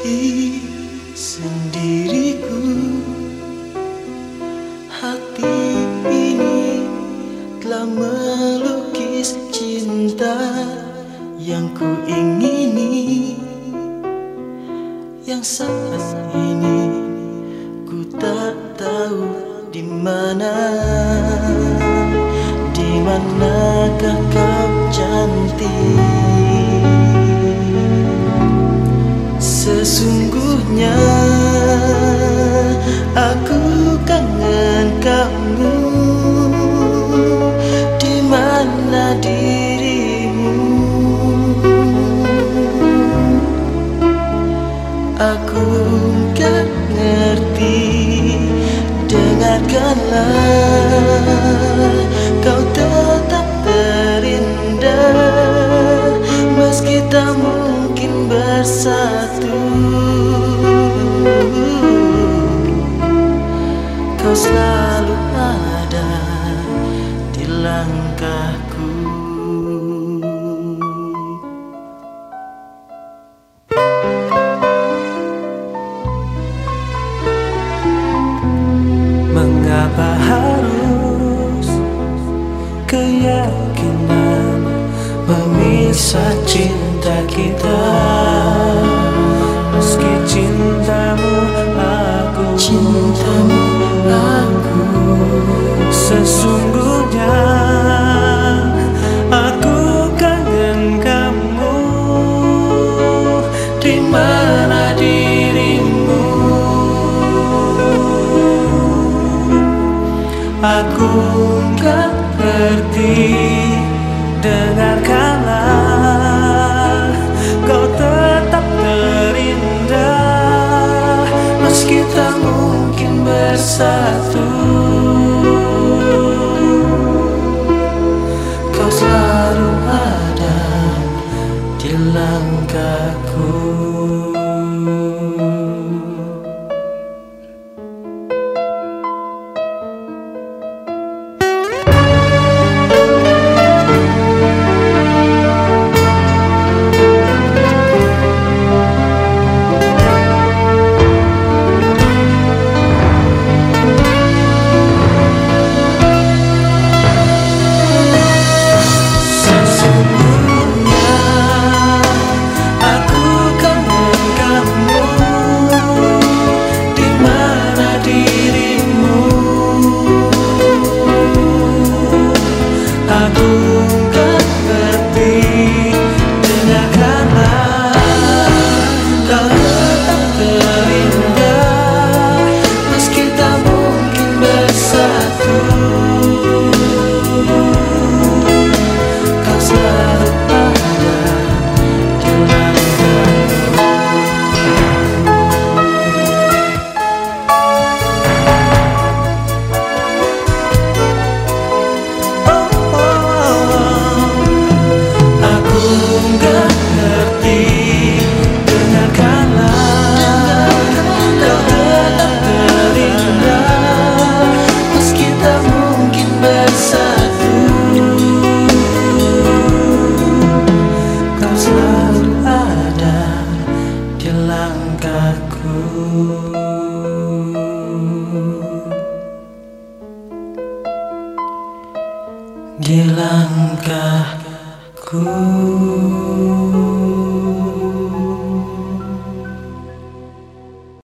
di sendiriku. Hati ini telah melukis cinta yang ku ingini. Yang saat ini ku tak tahu di mana. Di manakah kau cantik Sesungguhnya. Aku kangen kamu. Di mana dirimu? Aku gak ngerti. Dengarkanlah. Kau tetap terindah. Meski tak bersatu. Kau selalu memisah cinta kita. Meski cintamu aku Cintamu aku. Sesungguhnya aku kangen kamu. Di mana dirimu? Aku gak ngerti Dengarkanlah bersatu Kau selalu ada di langkahku Di langkahku